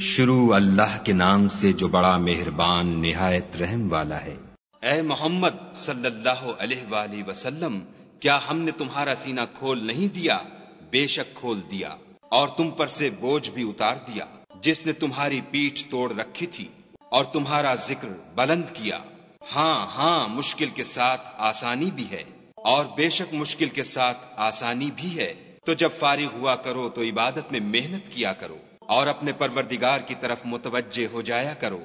شروع اللہ کے نام سے جو بڑا مہربان نہایت رحم والا ہے۔ اے محمد صلی اللہ علیہ وآلہ وسلم، کیا ہم نے تمہارا سینہ کھول نہیں دیا؟ بے شک کھول دیا۔ اور تم پر سے بوجھ بھی اتار دیا، جس نے تمہاری پیٹھ توڑ رکھی تھی اور تمہارا ذکر بلند کیا۔ ہاں ہاں مشکل کے ساتھ آسانی بھی ہے۔ اور بے شک مشکل کے ساتھ آسانی بھی ہے۔ تو جب فارغ ہوا کرو تو عبادت میں محنت کیا کرو۔ اور اپنے پروردگار کی طرف متوجہ ہو جایا کرو۔